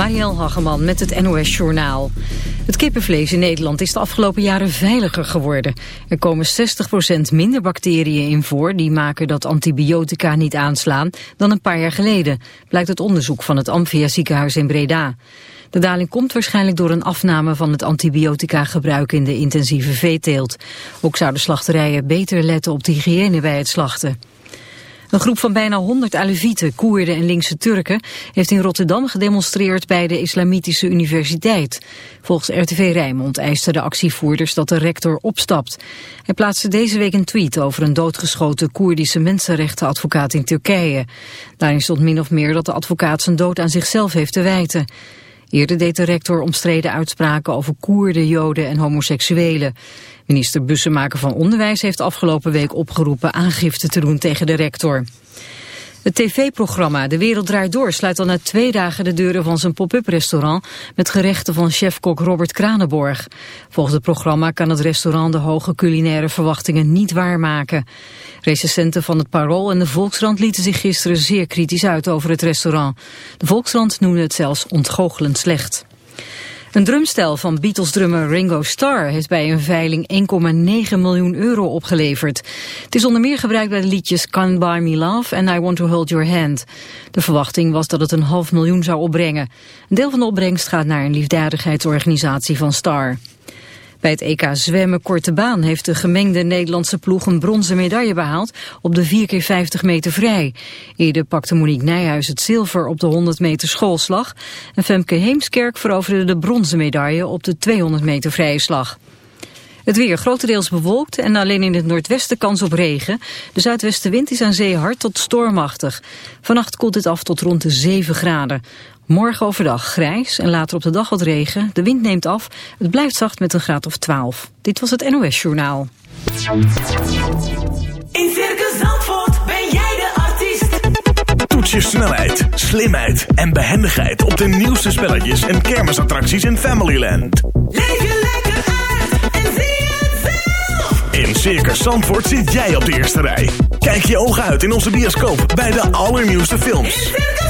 Marielle Hageman met het NOS Journaal. Het kippenvlees in Nederland is de afgelopen jaren veiliger geworden. Er komen 60% minder bacteriën in voor... die maken dat antibiotica niet aanslaan dan een paar jaar geleden... blijkt het onderzoek van het Amphia ziekenhuis in Breda. De daling komt waarschijnlijk door een afname van het antibiotica gebruik in de intensieve veeteelt. Ook zouden slachterijen beter letten op de hygiëne bij het slachten. Een groep van bijna 100 Alevieten, Koerden en linkse Turken heeft in Rotterdam gedemonstreerd bij de Islamitische Universiteit. Volgens RTV Rijnmond eisten de actievoerders dat de rector opstapt. Hij plaatste deze week een tweet over een doodgeschoten Koerdische mensenrechtenadvocaat in Turkije. Daarin stond min of meer dat de advocaat zijn dood aan zichzelf heeft te wijten. Eerder deed de rector omstreden uitspraken over Koerden, Joden en homoseksuelen. Minister Bussemaker van Onderwijs heeft afgelopen week opgeroepen aangifte te doen tegen de rector. Het tv-programma De Wereld Draait Door sluit al na twee dagen de deuren van zijn pop-up restaurant met gerechten van chefkok Robert Kranenborg. Volgens het programma kan het restaurant de hoge culinaire verwachtingen niet waarmaken. Recensenten van het Parool en de Volkskrant lieten zich gisteren zeer kritisch uit over het restaurant. De Volkskrant noemde het zelfs ontgoochelend slecht. Een drumstel van Beatles-drummer Ringo Starr heeft bij een veiling 1,9 miljoen euro opgeleverd. Het is onder meer gebruikt bij de liedjes Can't Buy Me Love en I Want To Hold Your Hand. De verwachting was dat het een half miljoen zou opbrengen. Een deel van de opbrengst gaat naar een liefdadigheidsorganisatie van Starr. Bij het EK zwemmen korte baan heeft de gemengde Nederlandse ploeg een bronzen medaille behaald op de 4x50 meter vrij. Eerder pakte Monique Nijhuis het zilver op de 100 meter schoolslag en Femke Heemskerk veroverde de bronzen medaille op de 200 meter vrije slag. Het weer grotendeels bewolkt en alleen in het noordwesten kans op regen. De zuidwestenwind is aan zee hard tot stormachtig. Vannacht koelt het af tot rond de 7 graden. Morgen overdag grijs en later op de dag wat regen. De wind neemt af. Het blijft zacht met een graad of 12. Dit was het NOS Journaal. In Circus Zandvoort ben jij de artiest. Toets je snelheid, slimheid en behendigheid op de nieuwste spelletjes en kermisattracties in Familyland. Leef je lekker uit en zie het zelf. In Circus Zandvoort zit jij op de eerste rij. Kijk je ogen uit in onze bioscoop bij de allernieuwste In films. Circus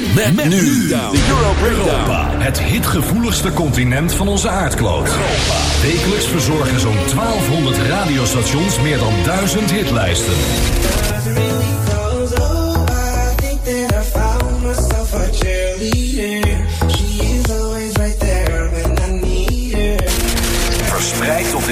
Met, nu de Euro Breakdown. Het hitgevoeligste continent van onze aardkloot. Wekelijks verzorgen zo'n 1200 radiostations meer dan 1000 hitlijsten.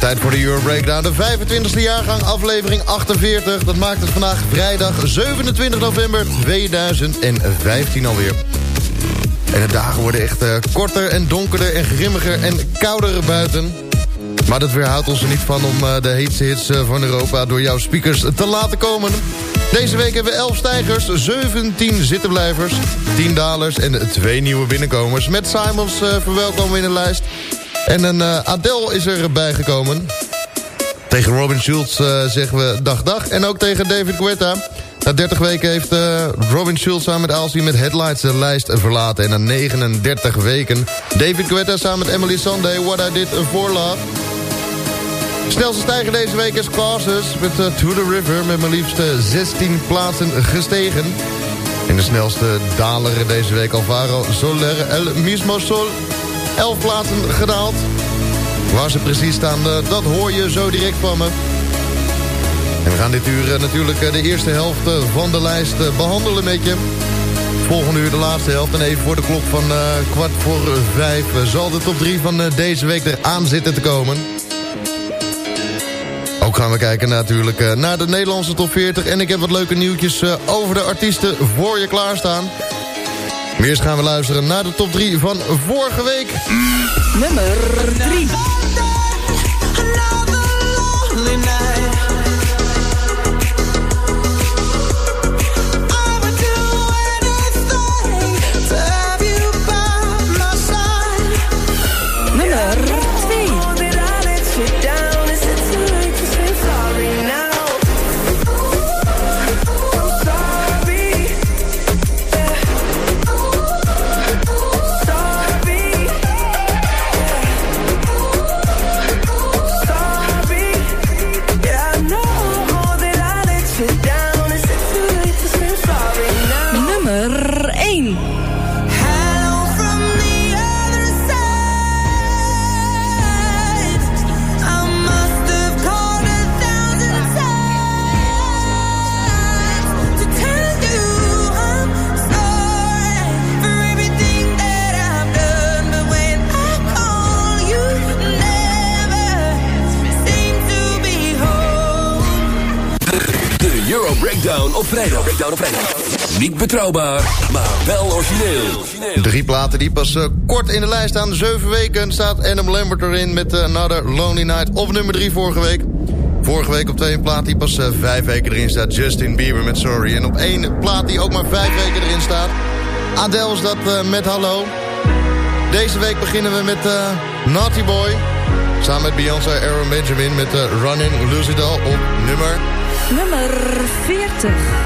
Tijd voor de Euro Breakdown, de 25e jaargang, aflevering 48. Dat maakt het vandaag vrijdag 27 november 2015 alweer. En de dagen worden echt eh, korter en donkerder en grimmiger en kouder buiten. Maar dat weerhoudt ons er niet van om eh, de heetste hits eh, van Europa door jouw speakers te laten komen. Deze week hebben we 11 stijgers, 17 zittenblijvers, 10 dalers en twee nieuwe binnenkomers. Met Simons verwelkomen we in de lijst. En een eh, Adele is erbij gekomen. Tegen Robin Schulz eh, zeggen we dag dag. En ook tegen David Guetta. Na 30 weken heeft eh, Robin Schulz samen met Alcy met Headlights de lijst verlaten. En na 39 weken David Guetta samen met Emily Sunday What I Did For Love. Snelste stijger deze week is Causes met To The River... met maar liefst eh, 16 plaatsen gestegen. En de snelste daler deze week Alvaro Soler El Mismo Sol. 11 plaatsen gedaald. Waar ze precies staan, eh, dat hoor je zo direct van me. En we gaan dit uur eh, natuurlijk eh, de eerste helft van de lijst eh, behandelen met je. Volgende uur de laatste helft. En even voor de klok van kwart voor vijf... zal de top 3 van deze week eraan zitten te komen. Ook gaan we kijken natuurlijk naar de Nederlandse top 40. En ik heb wat leuke nieuwtjes over de artiesten voor je klaarstaan. Eerst gaan we luisteren naar de top 3 van vorige week. Nummer 3. Betrouwbaar, maar wel origineel. Drie platen die pas eh, kort in de lijst staan. Zeven weken staat Adam Lambert erin met eh, Another Lonely Night op nummer drie vorige week. Vorige week op twee een plaat die pas eh, vijf weken erin staat. Justin Bieber met Sorry. En op één plaat die ook maar vijf weken erin staat. Adele is dat met Hallo. Deze week beginnen we met Naughty Boy. Samen met Beyoncé Aaron Benjamin met uh, Running All op nummer... Nummer 40.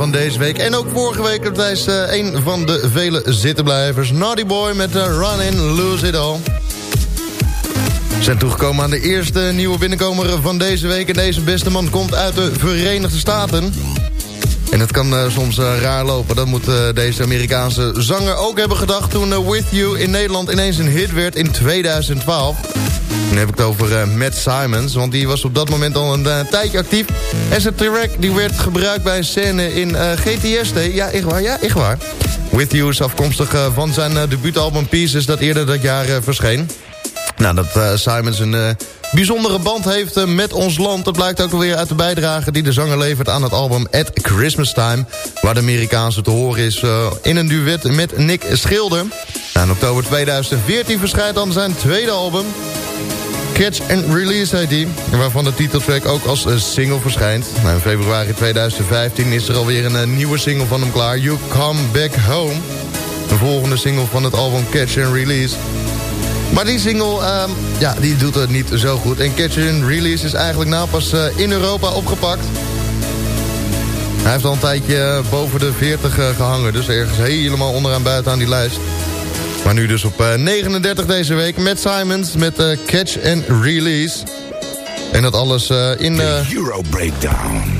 Van deze week. En ook vorige week op is eh, een van de vele zittenblijvers. Naughty Boy met uh, Run In, Lose It All. We zijn toegekomen aan de eerste nieuwe binnenkomer van deze week. En deze beste man komt uit de Verenigde Staten. En het kan eh, soms eh, raar lopen. Dat moet eh, deze Amerikaanse zanger ook hebben gedacht... toen eh, With You in Nederland ineens een hit werd in 2012. Dan heb ik het over eh, Matt Simons, want die was op dat moment al een eh, tijdje actief. En zijn track die werd gebruikt bij een scène in eh, GTST. Ja, echt waar, ja, echt waar. With You is afkomstig van zijn debuutalbum Pieces dat eerder dat jaar verscheen. Nou, dat Simons een bijzondere band heeft met ons land... dat blijkt ook alweer uit de bijdrage die de zanger levert aan het album At Christmas Time... waar de Amerikaanse te horen is in een duet met Nick Schilder. Nou, in oktober 2014 verschijnt dan zijn tweede album... Catch and Release die, waarvan de titeltrack ook als eh, single verschijnt. Nou, in februari 2015 is er alweer een eh, nieuwe single van hem klaar... You Come Back Home. De volgende single van het album Catch and Release... Maar die single, ehm, ja, die doet het niet zo goed. En Catch and Release is eigenlijk nou pas eh, in Europa opgepakt. Hij heeft al een tijdje boven de 40 eh, gehangen. Dus ergens helemaal onderaan buiten aan die lijst. Maar nu dus op eh, 39 deze week met Simons met eh, Catch and Release. En dat alles eh, in... eh, Euro Breakdown.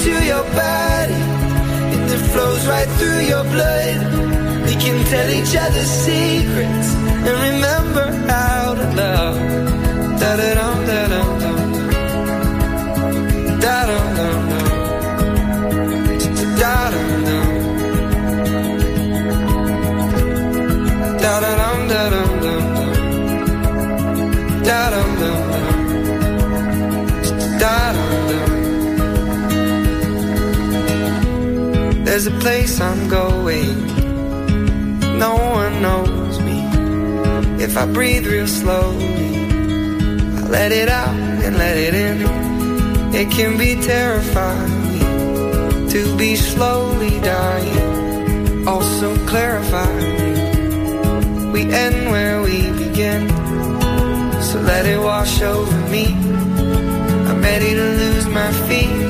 Into your body and it flows right through your blood. We can tell each other secrets and remember how to love. Da There's a place I'm going. No one knows me. If I breathe real slowly, I let it out and let it in. It can be terrifying to be slowly dying. Also clarifying, we end where we begin. So let it wash over me. I'm ready to lose my feet.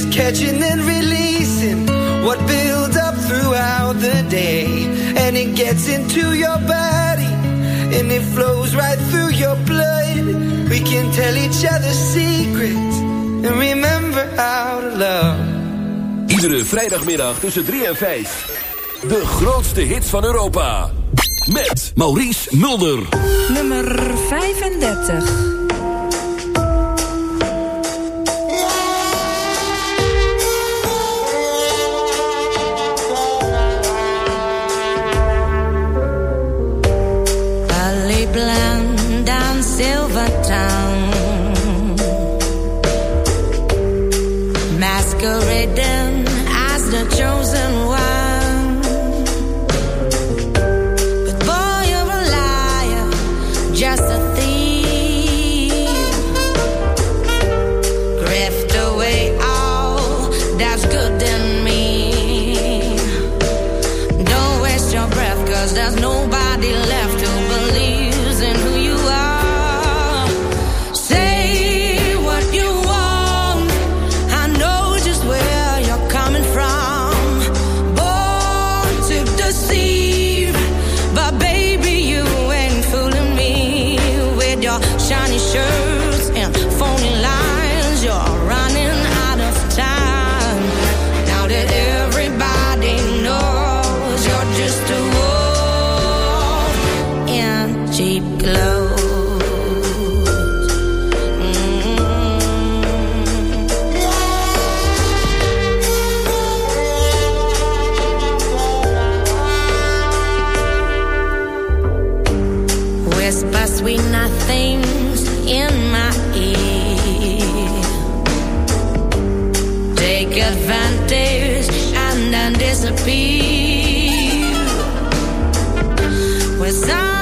just catching and releasing what builds up throughout the day. And it gets into your body. And it flows right through your blood. We can tell each other secrets. And remember how to love. Iedere vrijdagmiddag tussen 3 en 5. De grootste hits van Europa. Met Maurice Mulder. Nummer 35. Advantage and then disappear. With some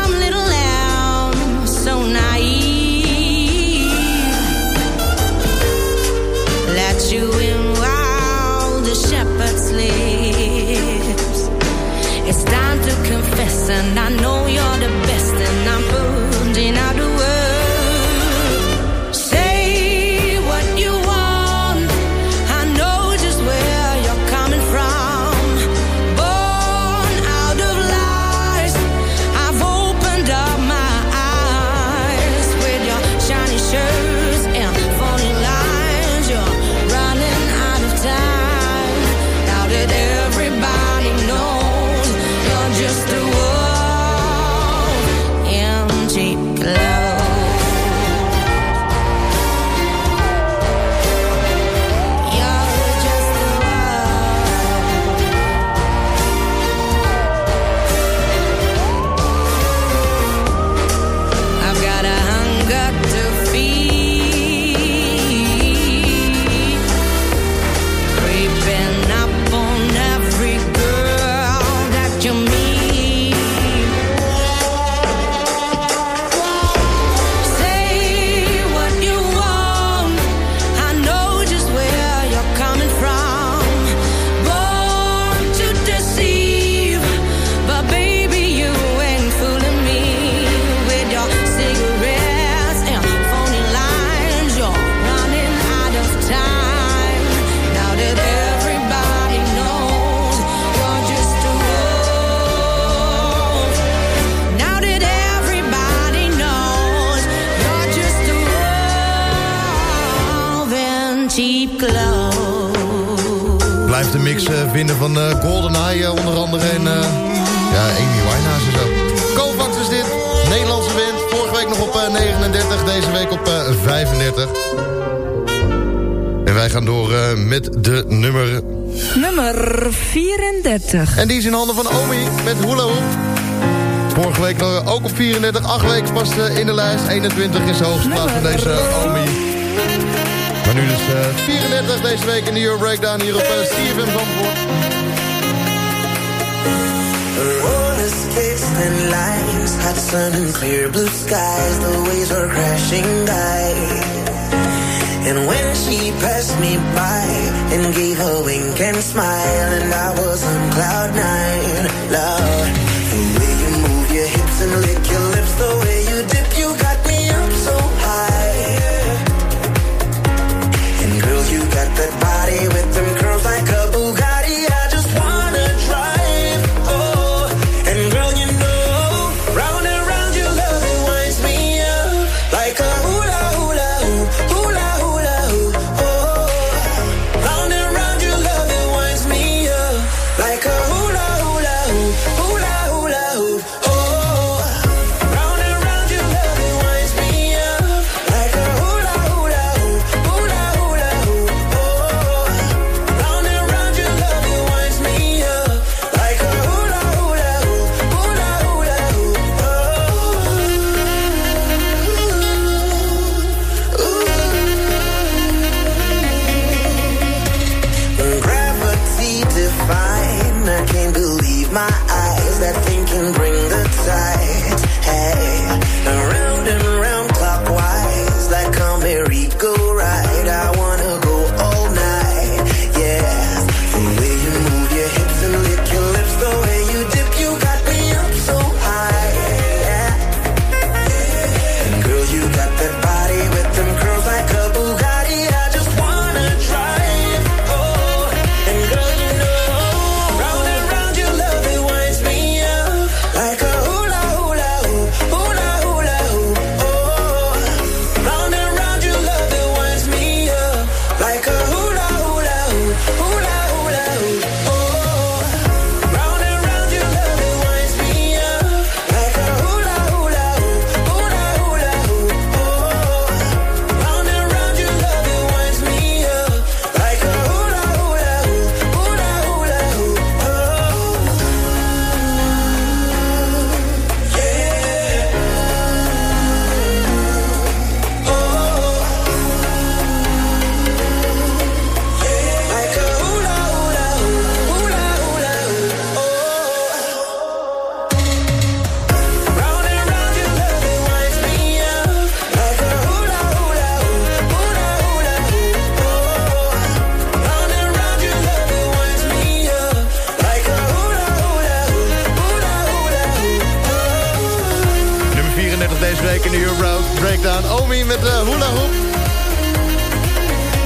vinden van Golden GoldenEye eh, onder andere. En eh, ja, Amy Winehouse en zo. Kovacs is dit. Nederlandse wind. Vorige week nog op 39. Deze week op 35. En wij gaan door met de nummer... Nummer 34. En die is in handen van Omi met Hula Hoop. Vorige week ook op 34. Acht weken pas in de lijst. 21 is de hoogste plaats van deze Omi. nu dus eh, 34 deze week in de Euro Breakdown hier op uh, CFM And hot sun and clear blue skies The waves were crashing by. And when she passed me by And gave a wink and smile And I was on cloud nine, love. The way you move your hips and lips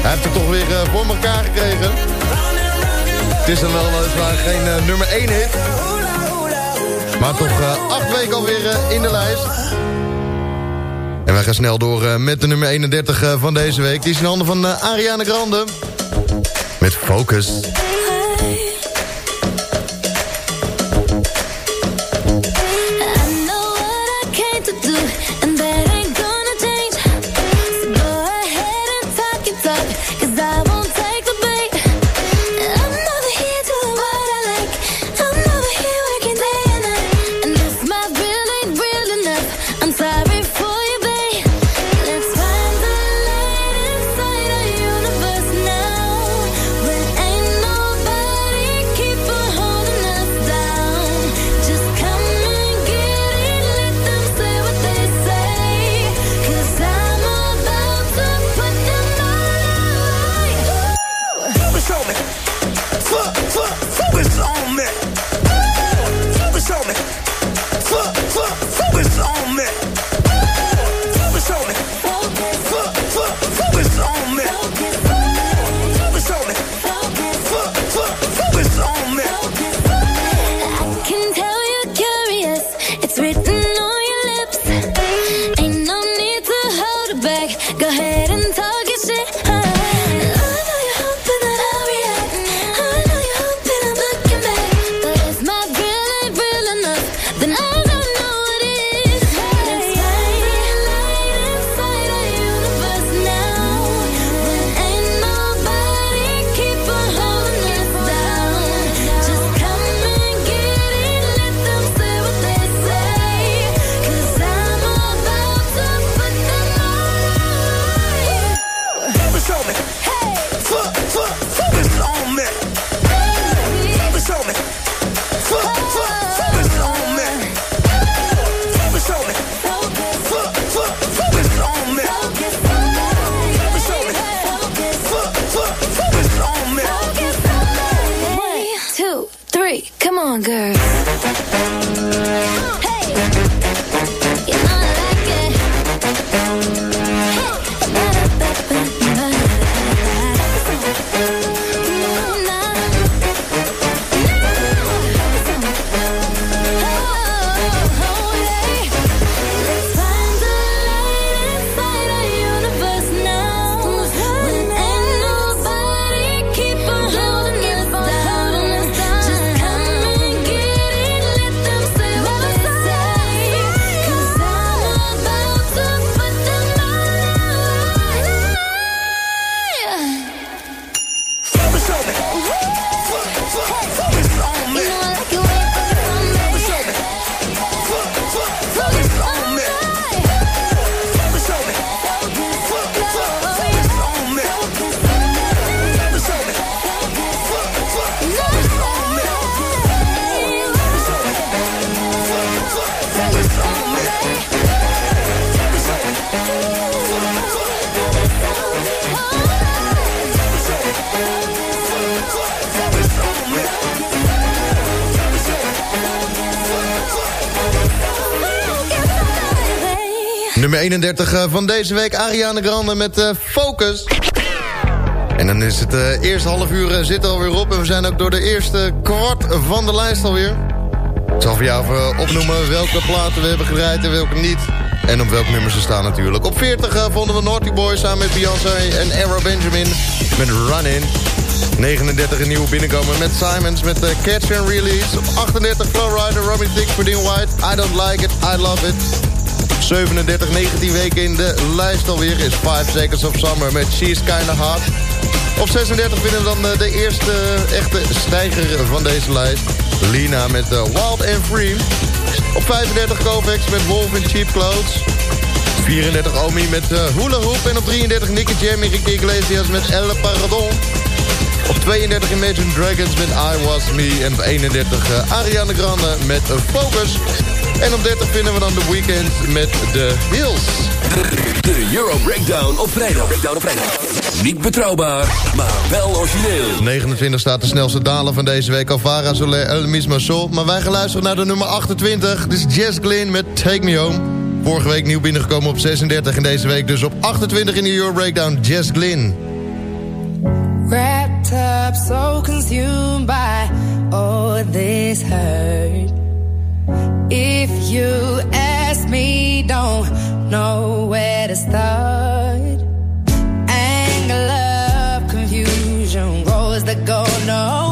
Hij heeft het toch weer eh, voor elkaar gekregen. Het is dan wel eh, weliswaar geen eh, nummer 1 hit. Maar toch acht weken alweer in de lijst. En wij gaan snel door met de nummer 31 van deze week. Die is in handen van Ariana Grande. Met Focus. 31 eh, van deze week, Ariana Grande met eh, Focus. En dan is het eh, eerste half uur zit er alweer op. En we zijn ook door de eerste kwart van de lijst alweer. Ik zal voor jou even opnoemen welke platen we hebben gedraaid en welke niet. En op welk nummer ze staan natuurlijk. Op 40 eh, vonden we Naughty Boy samen met Beyoncé en Arrow Benjamin met Running. 39 een nieuwe binnenkomen met Simons met uh, Catch and Release. Op 38 Flowrider, Robin Thicke, Verdien White. I don't like it, I love it. 37, 19 weken in de lijst alweer is 5 Seconds of Summer met She's Kinda Hot. Op 36 vinden we dan eh, de eerste echte stijger van deze lijst. Lina met eh, Wild and Free. Op 35 Kovacs met Wolf in Cheap Clothes. 34 Omi met eh, Hula Hoop. En op 33 Nicky Jam, Ricky Iglesias met Elle Paradon. Op 32 Imagine Dragons met I Was Me. En op 31 eh, Ariana Grande met eh, Focus. En op 30 vinden we dan The Weeknd met The Hills. De Euro Breakdown op vrijdag. Breakdown op vrijdag. Niet betrouwbaar, maar wel origineel. 29 staat de snelste daler van deze week. Alvara Soler El Misma Sol. Maar wij gaan luisteren naar de nummer 28. Dit is Jess Glynn met Take Me Home. Vorige week nieuw binnengekomen op 36. En deze week dus op 28 in de Euro Breakdown. Jess Glynn. Up, so consumed by all this hurt. If you ask me, don't know where to start. Anger, love, confusion, roads that go nowhere.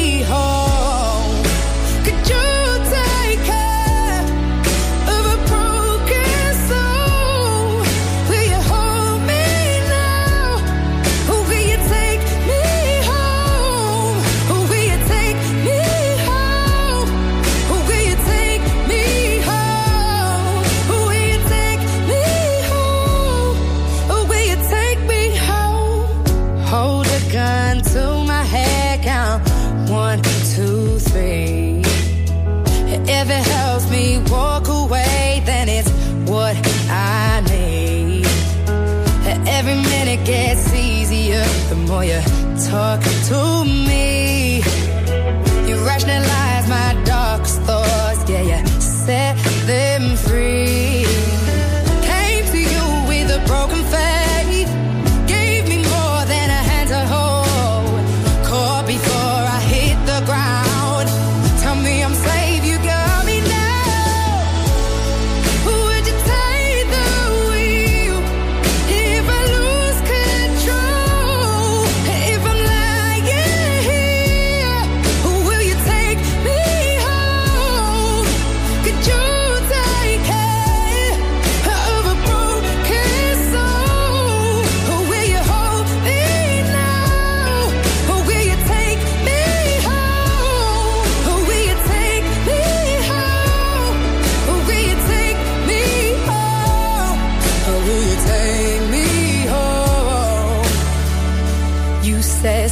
easier the more you talk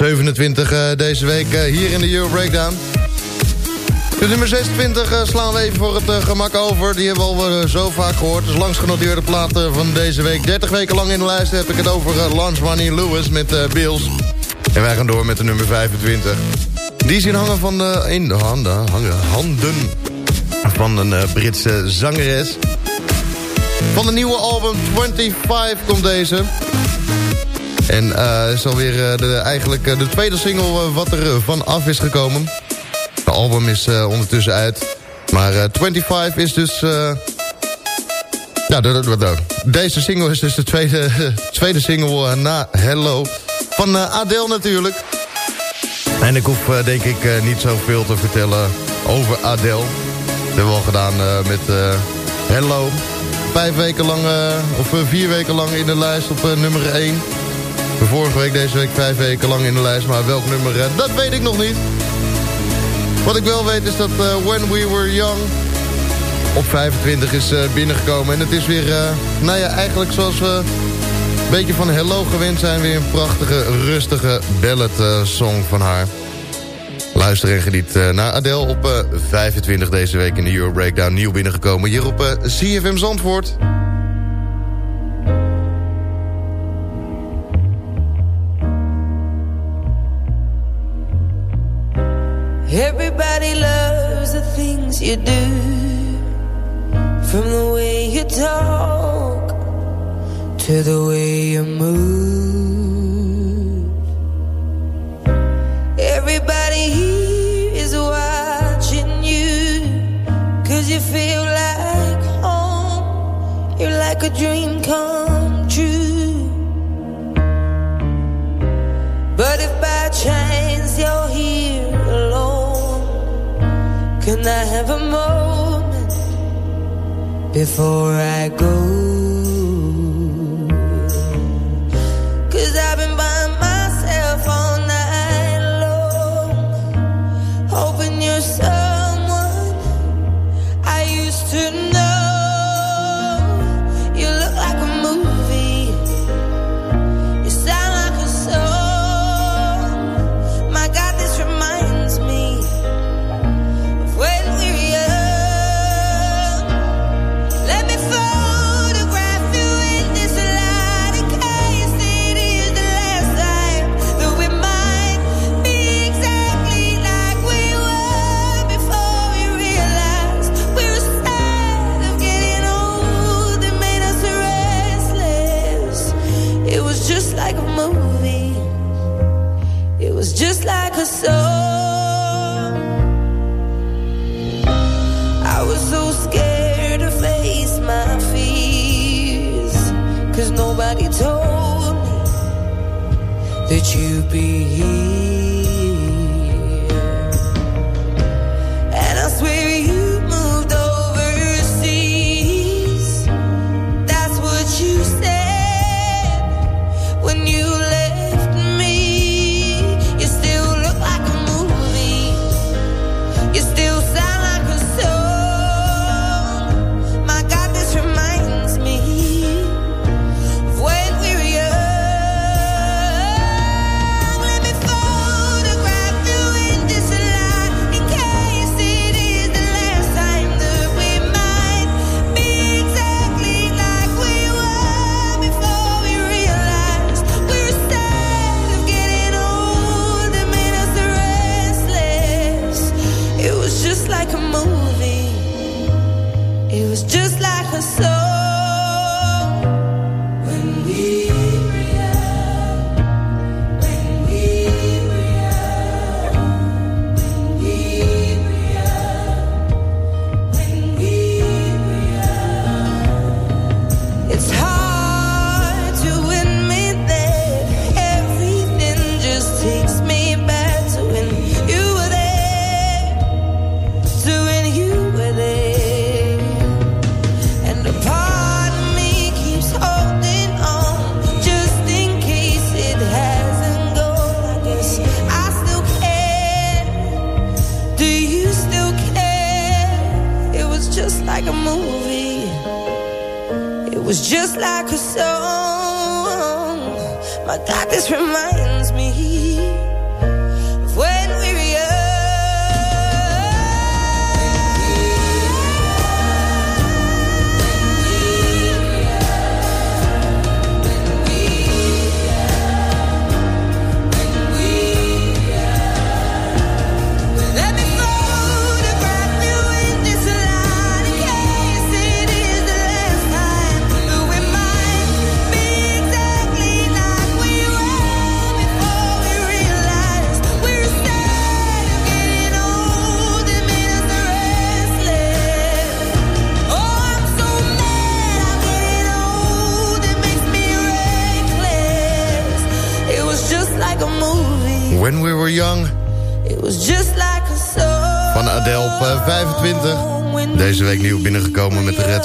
27 uh, deze week uh, hier in de Euro Breakdown. De nummer 26 uh, slaan we even voor het gemak over. Die hebben we al zo vaak gehoord. Dus langs genoteerde platen van deze week. 30 weken lang in de lijst heb ik het over Lance Money Lewis met Bills. En wij gaan door met de nummer 25. Die in hangen van de, in de handen, handen van een Britse zangeres. Van de nieuwe album 25 komt deze. En uh, is alweer uh, de, eigenlijk uh, de tweede single wat er van af is gekomen. De album is ondertussen uit. Maar uh, 25 is dus... Ja, de, de, de, deze single is dus de tweede, tweede single na Hello. Van Adele natuurlijk. En ik hoef denk ik niet zoveel te vertellen over Adele. Dat hebben we al gedaan met Hello. Vijf weken lang, of vier weken lang in de lijst op nummer 1. Vorige week, deze week vijf weken lang in de lijst. Maar welk nummer, uh, dat weet ik nog niet. Wat ik wel weet is dat uh, When We Were Young op 25 is uh, binnengekomen. En het is weer, nou ja, eigenlijk zoals we een beetje van Hello gewend zijn... weer een prachtige, rustige ballad song van haar. Luister en geniet naar Adele op uh, 25 deze week in de Euro Breakdown. Nieuw binnengekomen hier op CFM Zandvoort. You do From the way you talk To the way you move have a moment Before I go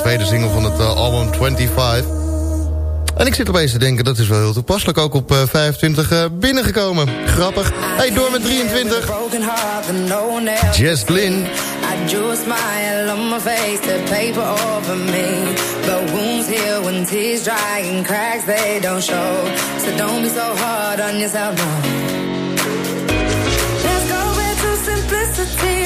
tweede single van het eh, album 25. En ik zit opeens te denken, dat is wel heel toepasselijk. Ook op eh, 25 eh, binnengekomen. Grappig. Hey, door met 23. Jess Glynn. I drew a smile on my face, the paper over me. But wounds heal when tears dry and cracks they don't show. So don't be so hard on yourself, no. Let's go back to simplicity,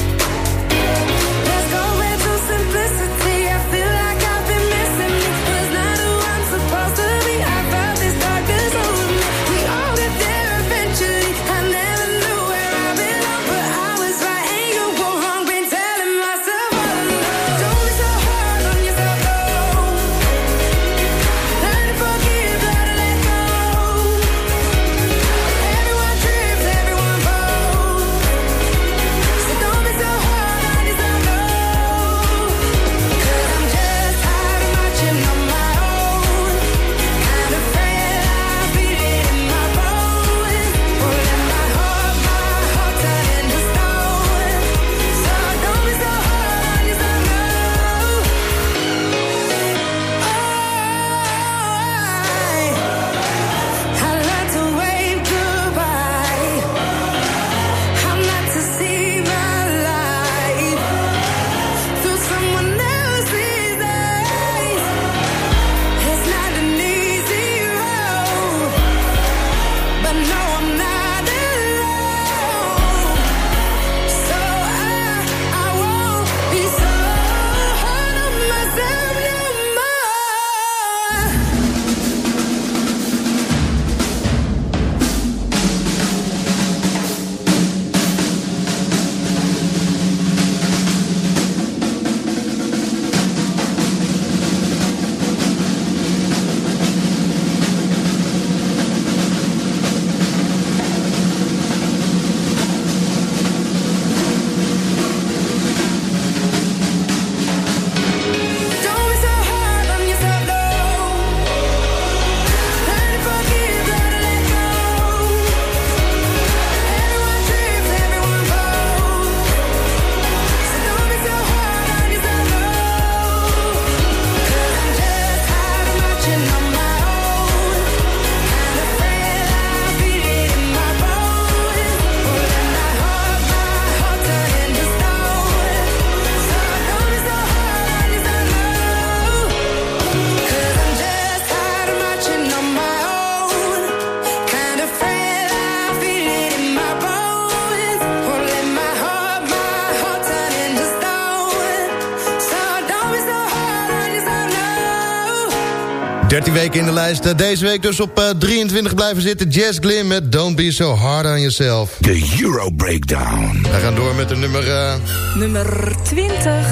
13 weken in de lijst. Eh, Deze week dus op eh, 23 blijven zitten. Jess Glynn met Don't Be So Hard On Yourself. De Euro Breakdown. We gaan door met de nummer... eh, Nummer 20.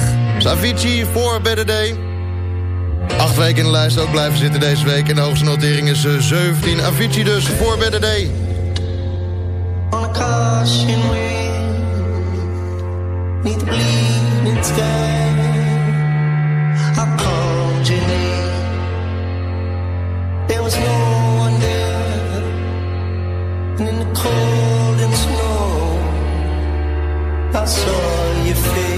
Avicii voor Better Day. Acht weken in de lijst ook blijven zitten deze week. En de hoogste notering is eh, 17. Avicii dus voor Better Day. on a caution the bleeding sky. No one there, and in the cold and snow, I saw your face.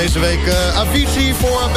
Deze week. eh, Avicii voor A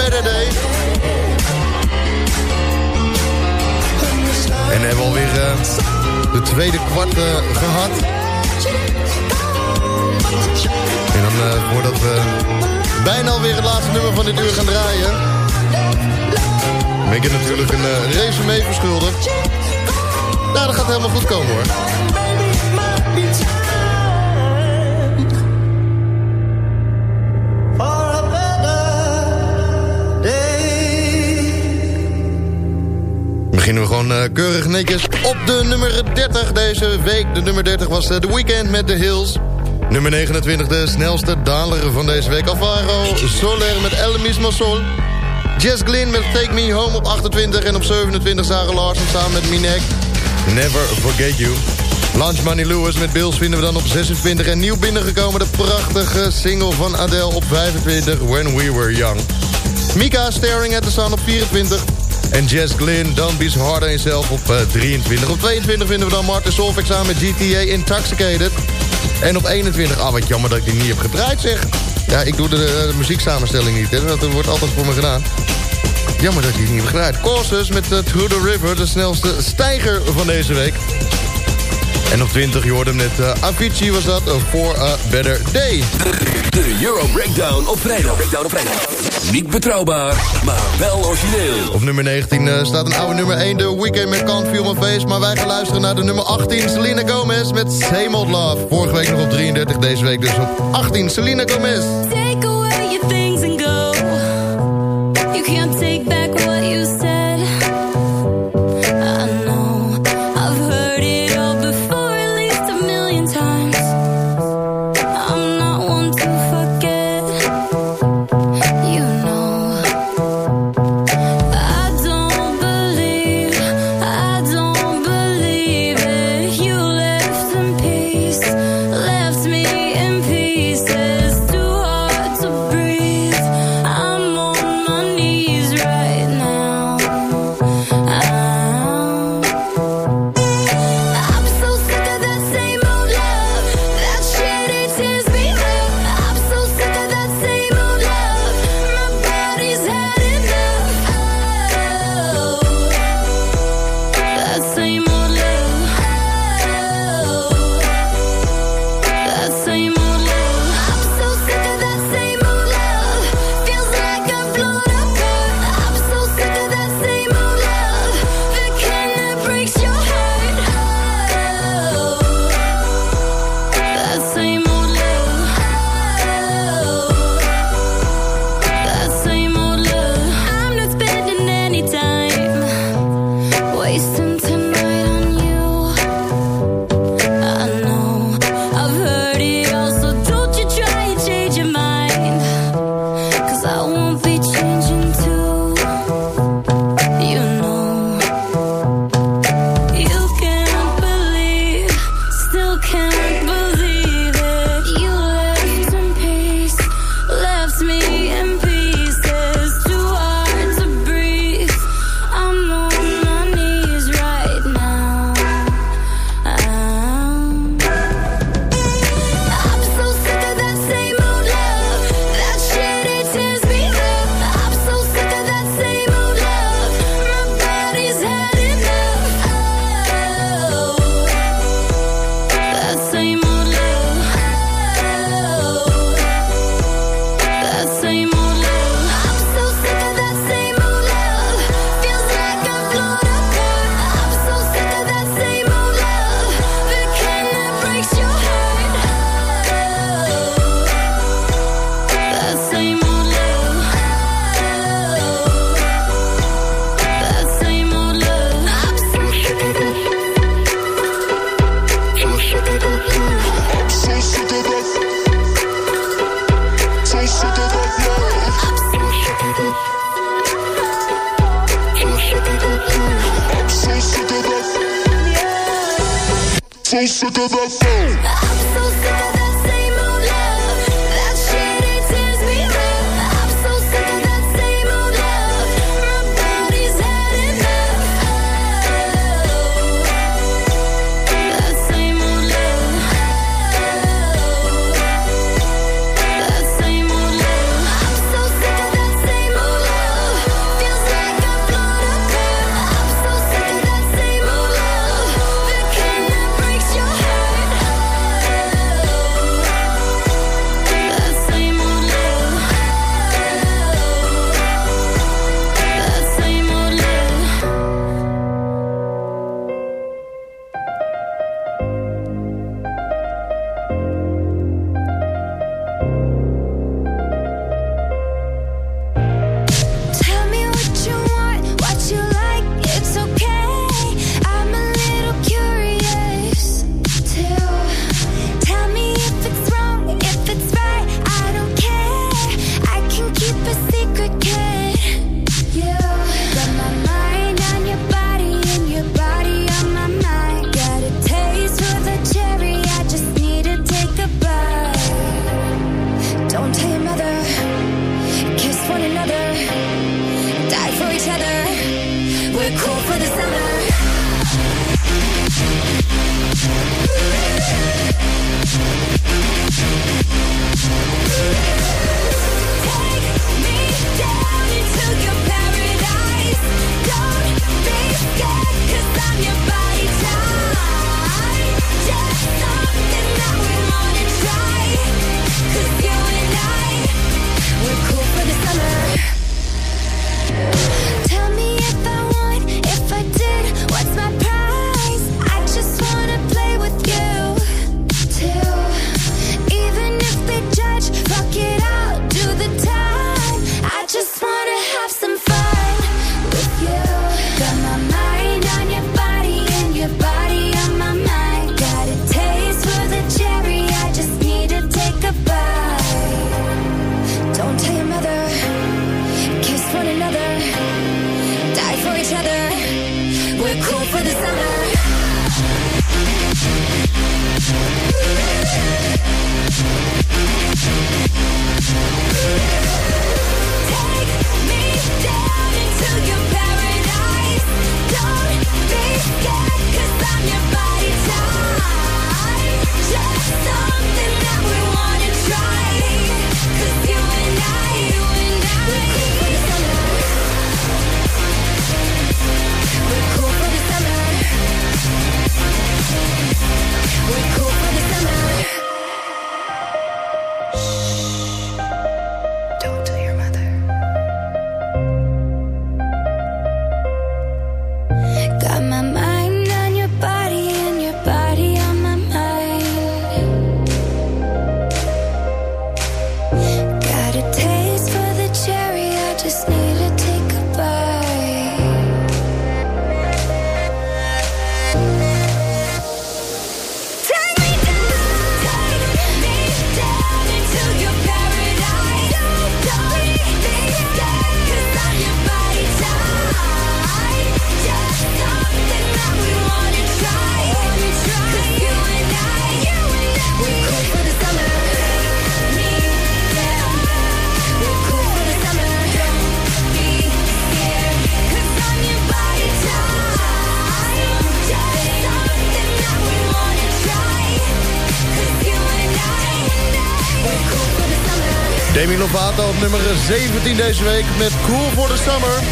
netjes op de nummer 30 deze week. De nummer 30 was eh, The Weeknd met The Hills. Nummer 29, de snelste daler van deze week. Alvaro Soler met El Mismo Sol. Jess Glynn met Take Me Home op 28. En op 27 Sarah Larsen samen met Minek. Never Forget You. Lunch Money Lewis met Bills vinden we dan op 26. En nieuw binnengekomen de prachtige single van Adele op 25. When We Were Young. Mika Staring at the Sun op 24. En Jess Glynn, Don't Be So Hard op eh, 23. Op 22 vinden we dan Martin Solveig samen met GTA Intoxicated. En op 21, ah wat jammer dat ik die niet heb gedraaid zeg. Ja, ik doe de, de muzieksamenstelling niet, hè. dat wordt altijd voor me gedaan. Jammer dat ik die niet heb gedraaid. Courses met uh, Through the River, de snelste stijger van deze week. En op 20, je hoorde hem net, uh, Avicii was dat, For a Better Day. De Euro Breakdown op vrijdag. Breakdown op vrijdag. Niet betrouwbaar, maar wel origineel. Op nummer 19 uh, staat een oude nummer 1, The Weekend met Can't Feel My Face. Maar wij gaan luisteren naar de nummer 18, Selena Gomez met Same Love. Vorige week nog op 33, deze week dus op 18, Selena Gomez. I'm so sick of that phone. Lovato op nummer 17 deze week met Cool for the Summer.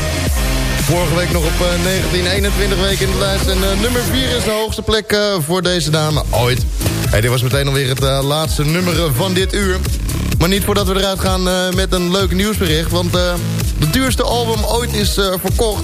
Vorige week nog op eh, 19, 21 weken in de lijst. En eh, nummer 4 is de hoogste plek eh, voor deze dame ooit. Hey, dit was meteen alweer het eh, laatste nummer eh, van dit uur. Maar niet voordat we eruit gaan eh, met een leuk nieuwsbericht. Want eh de duurste album ooit is eh, verkocht.